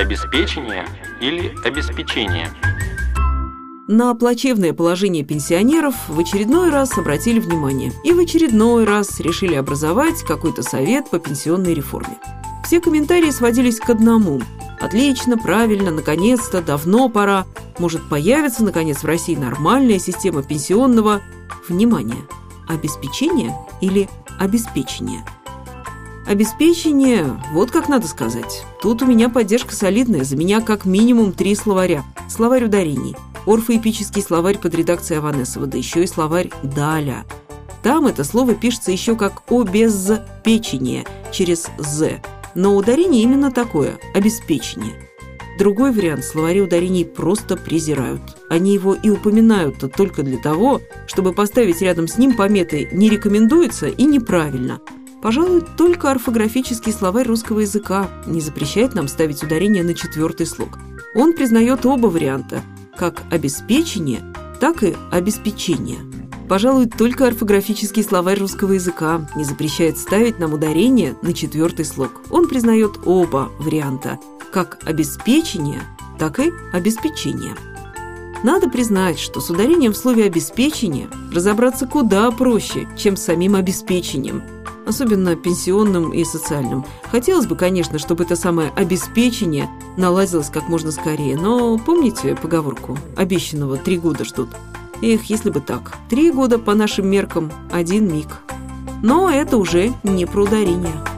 обеспечение или обеспечение? На плачевное положение пенсионеров в очередной раз обратили внимание и в очередной раз решили образовать какой-то совет по пенсионной реформе. Все комментарии сводились к одному. Отлично, правильно, наконец-то, давно пора. Может, появится, наконец, в России нормальная система пенсионного... Внимание! Обеспечения или обеспечения? Обеспечение, вот как надо сказать. Тут у меня поддержка солидная, за меня как минимум три словаря. Словарь ударений – орфоэпический словарь под редакцией Аванесова, да еще и словарь «Даля». Там это слово пишется еще как «обезпечение» через «з», но ударение именно такое – обеспечение. Другой вариант словари ударений просто презирают. Они его и упоминают-то только для того, чтобы поставить рядом с ним пометы «не рекомендуется» и «неправильно». Пожалуй, только орфографический словарь русского языка не запрещает нам ставить ударение на четвертый слог. Он признает оба варианта как обеспечение, так и обеспечение. Пожалуй, только орфографический словарь русского языка не запрещает ставить нам ударение на четвертый слог. Он признает оба варианта, как обеспечение, так и обеспечение. Надо признать, что с ударением в слове «обеспечение» разобраться куда проще, чем с самим обеспечением – особенно пенсионным и социальным. Хотелось бы, конечно, чтобы это самое обеспечение наладилось как можно скорее, но помните поговорку «обещанного три года ждут»? Эх, если бы так. Три года по нашим меркам – один миг. Но это уже не про ударение.